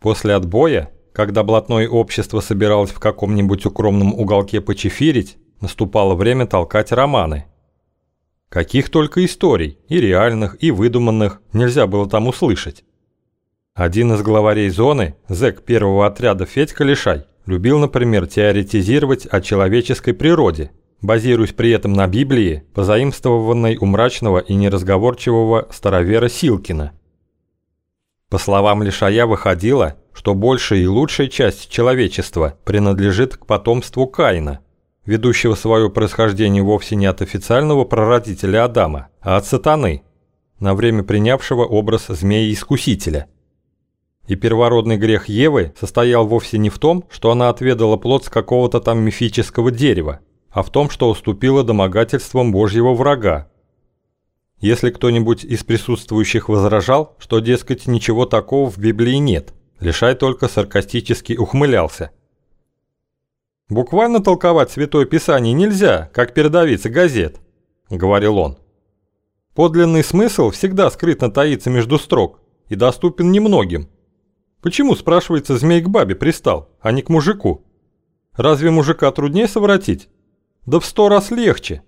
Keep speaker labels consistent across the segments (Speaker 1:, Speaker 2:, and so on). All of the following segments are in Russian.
Speaker 1: После отбоя, когда блатное общество собиралось в каком-нибудь укромном уголке почефирить, наступало время толкать романы. Каких только историй, и реальных, и выдуманных, нельзя было там услышать. Один из главарей зоны, зэк первого отряда Федька Лишай, любил, например, теоретизировать о человеческой природе, базируясь при этом на Библии, позаимствованной у мрачного и неразговорчивого старовера Силкина. По словам Лишая выходило, что большая и лучшая часть человечества принадлежит к потомству Каина – ведущего свое происхождение вовсе не от официального прародителя Адама, а от сатаны, на время принявшего образ змея-искусителя. И первородный грех Евы состоял вовсе не в том, что она отведала плод с какого-то там мифического дерева, а в том, что уступила домогательствам Божьего врага. Если кто-нибудь из присутствующих возражал, что, дескать, ничего такого в Библии нет, Лишай только саркастически ухмылялся – Буквально толковать Святое Писание нельзя, как передовицы газет, говорил он. Подлинный смысл всегда скрытно таится между строк и доступен немногим. Почему, спрашивается, змей к бабе пристал, а не к мужику? Разве мужика труднее совратить? Да в сто раз легче.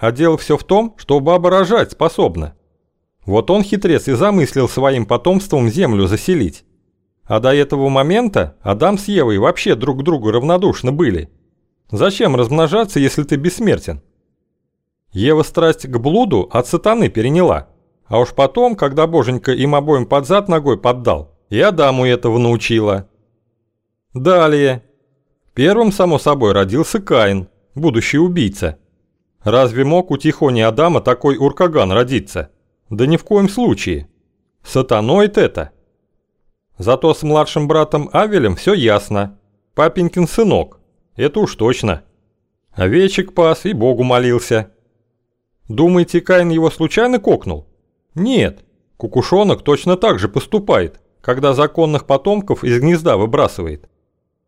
Speaker 1: А дело все в том, что баба рожать способна. Вот он, хитрец, и замыслил своим потомством землю заселить. А до этого момента Адам с Евой вообще друг к другу равнодушны были. Зачем размножаться, если ты бессмертен? Ева страсть к блуду от сатаны переняла. А уж потом, когда боженька им обоим под зад ногой поддал, и Адаму этого научила. Далее. Первым, само собой, родился Каин, будущий убийца. Разве мог у Тихони Адама такой уркаган родиться? Да ни в коем случае. Сатаноид это. Зато с младшим братом Авелем все ясно. Папенькин сынок. Это уж точно. Овечек пас и Богу молился. Думаете, Каин его случайно кокнул? Нет. Кукушонок точно так же поступает, когда законных потомков из гнезда выбрасывает.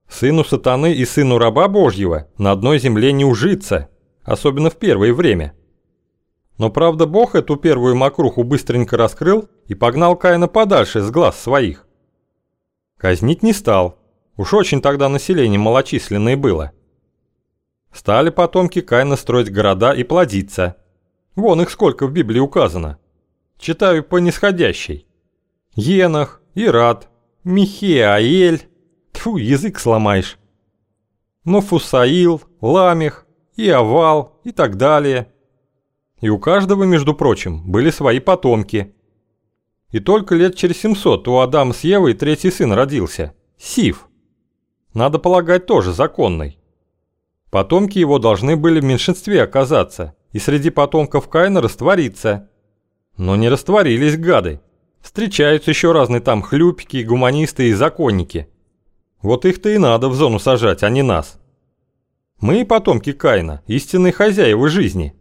Speaker 1: Сыну сатаны и сыну раба Божьего на одной земле не ужиться, особенно в первое время. Но правда Бог эту первую мокруху быстренько раскрыл и погнал Каина подальше с глаз своих. Казнить не стал. Уж очень тогда население малочисленное было. Стали потомки Каина строить города и плодиться. Вон их сколько в Библии указано. Читаю по нисходящей. Енах, Ират, Михеаэль. Тьфу, язык сломаешь. Мафусаил, Ламех, Иовал и так далее. И у каждого, между прочим, были свои потомки – и только лет через 700 у Адама с Евой третий сын родился – Сив. Надо полагать, тоже законный. Потомки его должны были в меньшинстве оказаться и среди потомков Каина раствориться. Но не растворились гады. Встречаются еще разные там хлюпики, гуманисты и законники. Вот их-то и надо в зону сажать, а не нас. Мы, потомки Каина, истинные хозяева жизни.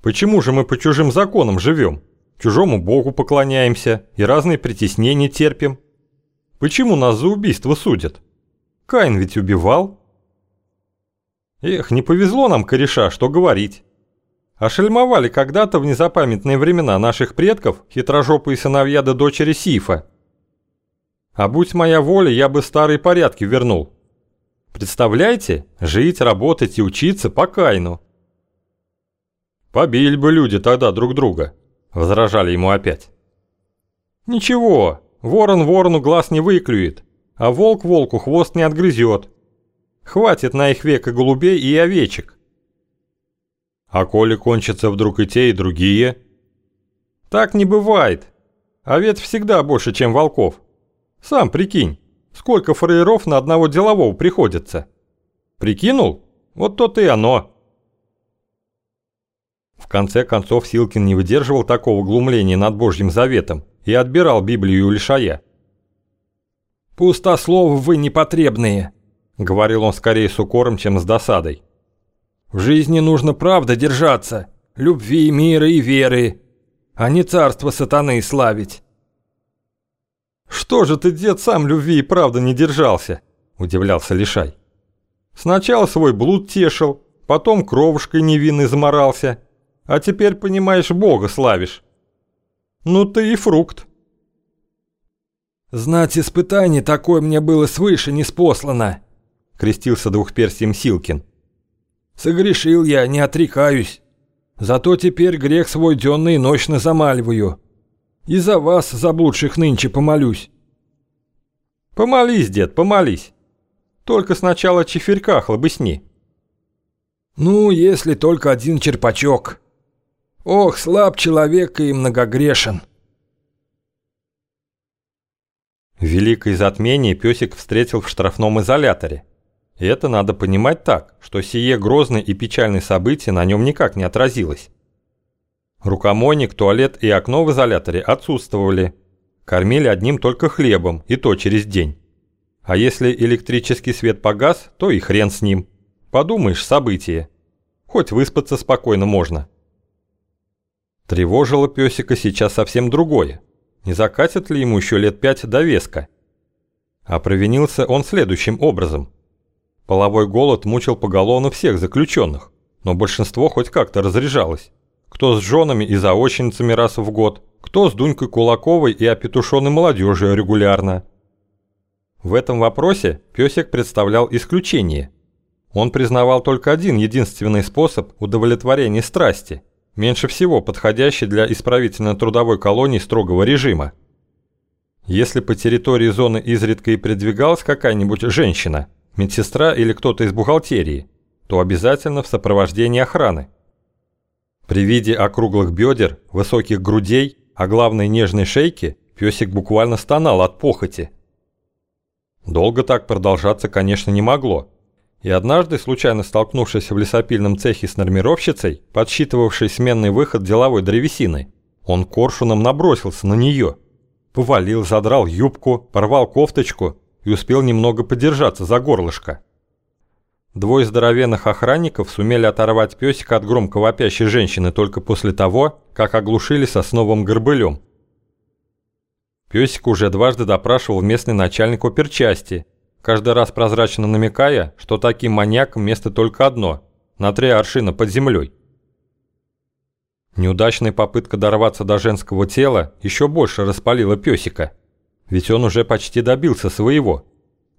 Speaker 1: Почему же мы по чужим законам живем? чужому богу поклоняемся и разные притеснения терпим. Почему нас за убийство судят? Каин ведь убивал. Эх, не повезло нам, кореша, что говорить. Ошельмовали когда-то в незапамятные времена наших предков хитрожопые сыновья до дочери Сифа. А будь моя воля, я бы старые порядки вернул. Представляете, жить, работать и учиться по Каину. Побили бы люди тогда друг друга возражали ему опять. «Ничего, ворон ворону глаз не выклюет, а волк волку хвост не отгрызет. Хватит на их век и голубей, и овечек». «А коли кончатся вдруг и те, и другие?» «Так не бывает. Овец всегда больше, чем волков. Сам прикинь, сколько фраеров на одного делового приходится. Прикинул? Вот то-то и оно». В конце концов Силкин не выдерживал такого глумления над Божьим Заветом и отбирал Библию у Лишая. «Пустослов вы непотребные», — говорил он скорее с укором, чем с досадой. «В жизни нужно правда держаться, любви, мира и веры, а не царство сатаны славить». «Что же ты, дед, сам любви и правда не держался?» – удивлялся Лишай. «Сначала свой блуд тешил, потом кровушкой невинной заморался, а теперь, понимаешь, Бога славишь. Ну ты и фрукт.
Speaker 2: «Знать испытаний такое мне было свыше не спослано», — крестился двухперстием Силкин. «Согрешил я, не отрекаюсь. Зато теперь грех свой денно и ночно замаливаю. И за вас, заблудших нынче, помолюсь».
Speaker 1: «Помолись, дед, помолись. Только сначала чеферька хлобысни».
Speaker 2: «Ну, если только один черпачок. Ох, слаб человек и многогрешен».
Speaker 1: Великое затмение песик встретил в штрафном изоляторе. И это надо понимать так, что сие грозное и печальное событие на нем никак не отразилось. Рукомойник, туалет и окно в изоляторе отсутствовали. Кормили одним только хлебом, и то через день. А если электрический свет погас, то и хрен с ним. Подумаешь, событие. Хоть выспаться спокойно можно. Тревожило песика сейчас совсем другое. Не закатит ли ему еще лет пять до веска? А провинился он следующим образом. Половой голод мучил поголовно всех заключенных, но большинство хоть как-то разряжалось. Кто с женами и заочницами раз в год, кто с Дунькой Кулаковой и опетушенной молодежью регулярно. В этом вопросе песик представлял исключение. Он признавал только один единственный способ удовлетворения страсти – меньше всего подходящий для исправительно-трудовой колонии строгого режима. Если по территории зоны изредка и передвигалась какая-нибудь женщина, медсестра или кто-то из бухгалтерии, то обязательно в сопровождении охраны. При виде округлых бедер, высоких грудей, а главной нежной шейки, песик буквально стонал от похоти. Долго так продолжаться, конечно, не могло, и однажды, случайно столкнувшись в лесопильном цехе с нормировщицей, подсчитывавшей сменный выход деловой древесины, он коршуном набросился на нее. Повалил, задрал юбку, порвал кофточку и успел немного подержаться за горлышко. Двое здоровенных охранников сумели оторвать песика от громко вопящей женщины только после того, как оглушили сосновым горбылем. Песик уже дважды допрашивал местный начальник оперчасти – каждый раз прозрачно намекая, что таким маньякам место только одно – на три аршина под землей. Неудачная попытка дорваться до женского тела еще больше распалила песика, ведь он уже почти добился своего.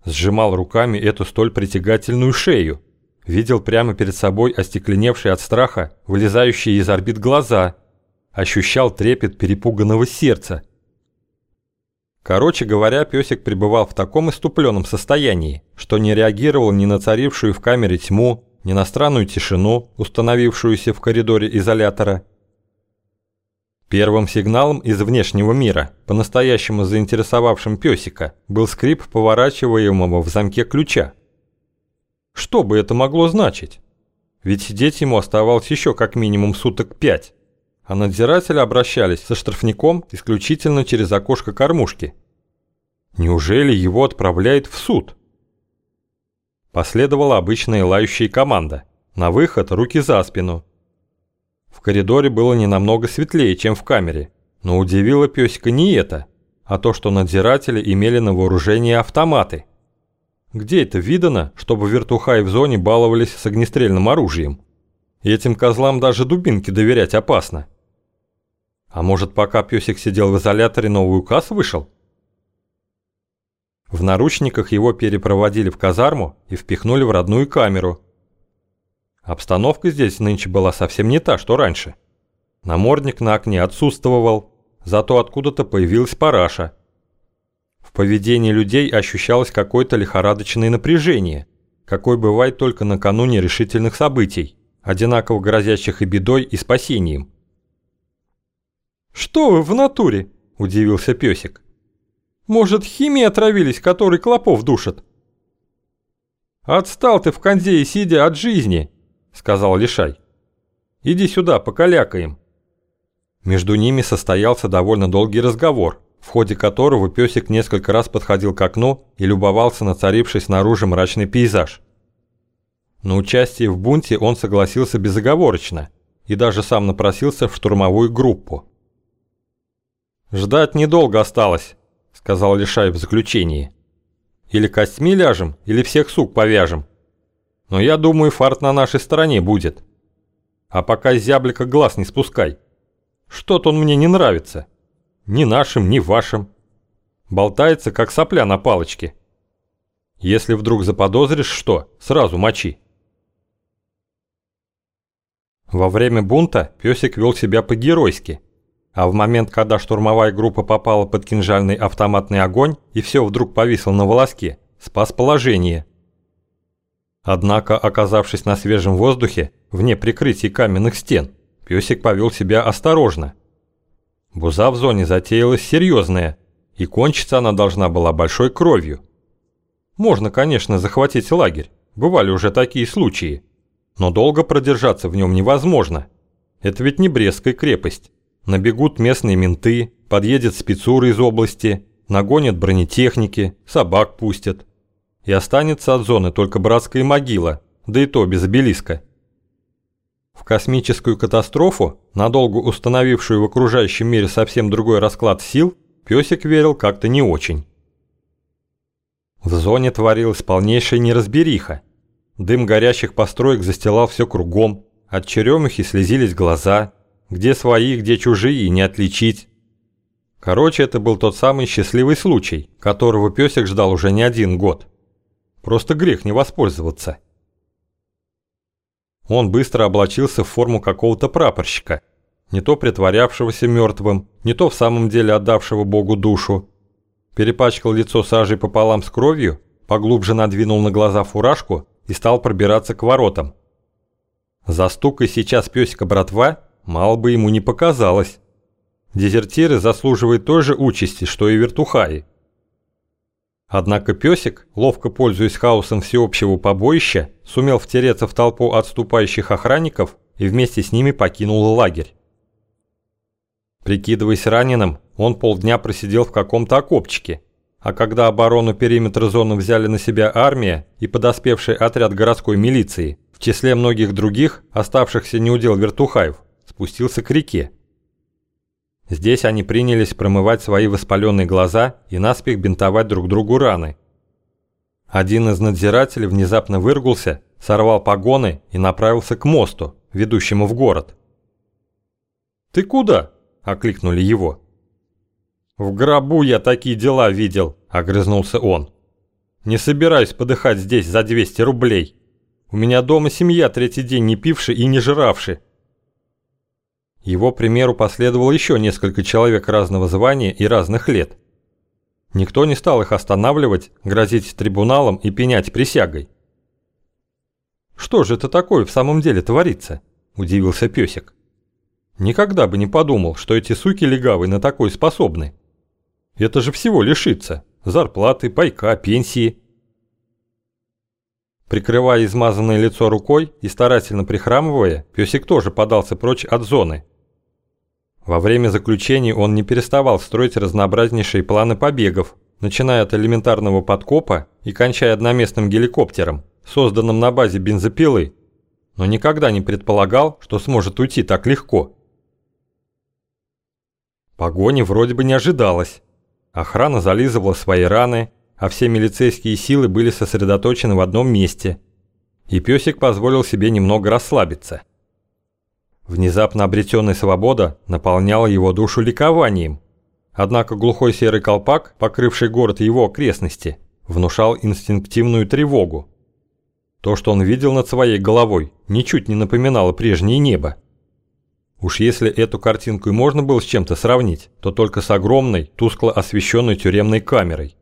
Speaker 1: Сжимал руками эту столь притягательную шею, видел прямо перед собой остекленевшие от страха, вылезающие из орбит глаза, ощущал трепет перепуганного сердца – Короче говоря, песик пребывал в таком иступленном состоянии, что не реагировал ни на царившую в камере тьму, ни на странную тишину, установившуюся в коридоре изолятора. Первым сигналом из внешнего мира, по-настоящему заинтересовавшим песика, был скрип поворачиваемого в замке ключа. Что бы это могло значить? Ведь сидеть ему оставалось еще как минимум суток пять а надзиратели обращались со штрафником исключительно через окошко кормушки. Неужели его отправляют в суд? Последовала обычная лающая команда. На выход руки за спину. В коридоре было не намного светлее, чем в камере, но удивило песика не это, а то, что надзиратели имели на вооружении автоматы. Где это видано, чтобы вертухаи в зоне баловались с огнестрельным оружием? Этим козлам даже дубинки доверять опасно. А может, пока песик сидел в изоляторе, новый указ вышел? В наручниках его перепроводили в казарму и впихнули в родную камеру. Обстановка здесь нынче была совсем не та, что раньше. Намордник на окне отсутствовал, зато откуда-то появилась параша. В поведении людей ощущалось какое-то лихорадочное напряжение, какое бывает только накануне решительных событий, одинаково грозящих и бедой, и спасением.
Speaker 2: «Что вы в натуре?» – удивился песик. «Может, химией отравились, который клопов душит?»
Speaker 1: «Отстал ты в кондее, сидя от жизни», – сказал Лишай. «Иди сюда, покалякаем». Между ними состоялся довольно долгий разговор, в ходе которого песик несколько раз подходил к окну и любовался на царивший снаружи мрачный пейзаж. На участие в бунте он согласился безоговорочно и даже сам напросился в штурмовую группу. «Ждать недолго осталось», — сказал Лишай в заключении. «Или костьми ляжем, или всех сук повяжем. Но я думаю, фарт на нашей стороне будет. А пока зяблика глаз не спускай. Что-то он мне не нравится. Ни нашим, ни вашим. болтается, как сопля на палочке. Если вдруг заподозришь что, сразу мочи. Во время бунта песик вел себя по-геройски, а в момент, когда штурмовая группа попала под кинжальный автоматный огонь и все вдруг повисло на волоске, спас положение. Однако, оказавшись на свежем воздухе, вне прикрытия каменных стен, песик повел себя осторожно. Буза в зоне затеялась серьезная, и кончиться она должна была большой кровью. Можно, конечно, захватить лагерь, бывали уже такие случаи, но долго продержаться в нем невозможно. Это ведь не Брестская крепость. Набегут местные менты, подъедет спецура из области, нагонят бронетехники, собак пустят. И останется от зоны только братская могила, да и то без обелиска. В космическую катастрофу, надолго установившую в окружающем мире совсем другой расклад сил, песик верил как-то не очень. В зоне творилась полнейшая неразбериха. Дым горящих построек застилал все кругом, от черемухи слезились глаза, где свои, где чужие, не отличить. Короче, это был тот самый счастливый случай, которого песик ждал уже не один год. Просто грех не воспользоваться. Он быстро облачился в форму какого-то прапорщика, не то притворявшегося мертвым, не то в самом деле отдавшего Богу душу. Перепачкал лицо сажей пополам с кровью, поглубже надвинул на глаза фуражку и стал пробираться к воротам. Застукай сейчас песика братва, мало бы ему не показалось. Дезертиры заслуживают той же участи, что и вертухаи. Однако песик, ловко пользуясь хаосом всеобщего побоища, сумел втереться в толпу отступающих охранников и вместе с ними покинул лагерь. Прикидываясь раненым, он полдня просидел в каком-то окопчике, а когда оборону периметра зоны взяли на себя армия и подоспевший отряд городской милиции, в числе многих других, оставшихся неудел вертухаев, спустился к реке. Здесь они принялись промывать свои воспаленные глаза и наспех бинтовать друг другу раны. Один из надзирателей внезапно выргулся, сорвал погоны и направился к мосту, ведущему в город. «Ты куда?» – окликнули его. «В гробу я такие дела видел», – огрызнулся он. «Не собираюсь подыхать здесь за 200 рублей. У меня дома семья третий день не пивши и не жиравши». Его примеру последовало еще несколько человек разного звания и разных лет. Никто не стал их останавливать, грозить трибуналом и пенять присягой. «Что же это такое в самом деле творится?» – удивился песик. «Никогда бы не подумал, что эти суки легавые на такое способны». Это же всего лишиться. Зарплаты, пайка, пенсии. Прикрывая измазанное лицо рукой и старательно прихрамывая, песик тоже подался прочь от зоны. Во время заключения он не переставал строить разнообразнейшие планы побегов, начиная от элементарного подкопа и кончая одноместным геликоптером, созданным на базе бензопилы, но никогда не предполагал, что сможет уйти так легко. Погони вроде бы не ожидалось. Охрана зализывала свои раны, а все милицейские силы были сосредоточены в одном месте. И песик позволил себе немного расслабиться. Внезапно обретенная свобода наполняла его душу ликованием. Однако глухой серый колпак, покрывший город его окрестности, внушал инстинктивную тревогу. То, что он видел над своей головой, ничуть не напоминало прежнее небо. Уж если эту картинку и можно было с чем-то сравнить, то только с огромной, тускло освещенной тюремной камерой.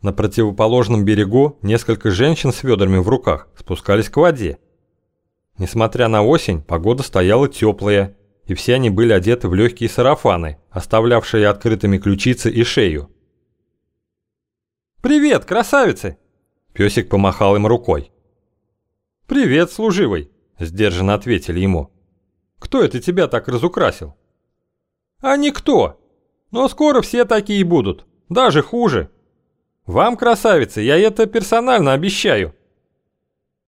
Speaker 1: На противоположном берегу несколько женщин с ведрами в руках спускались к воде. Несмотря на осень, погода стояла теплая, и все они были одеты в легкие сарафаны, оставлявшие открытыми ключицы и шею. «Привет, красавицы!» Песик помахал им рукой. «Привет, служивый!» – сдержанно ответили ему. Кто это тебя так разукрасил?» «А никто. Но скоро все такие будут. Даже хуже. Вам, красавицы, я это персонально обещаю.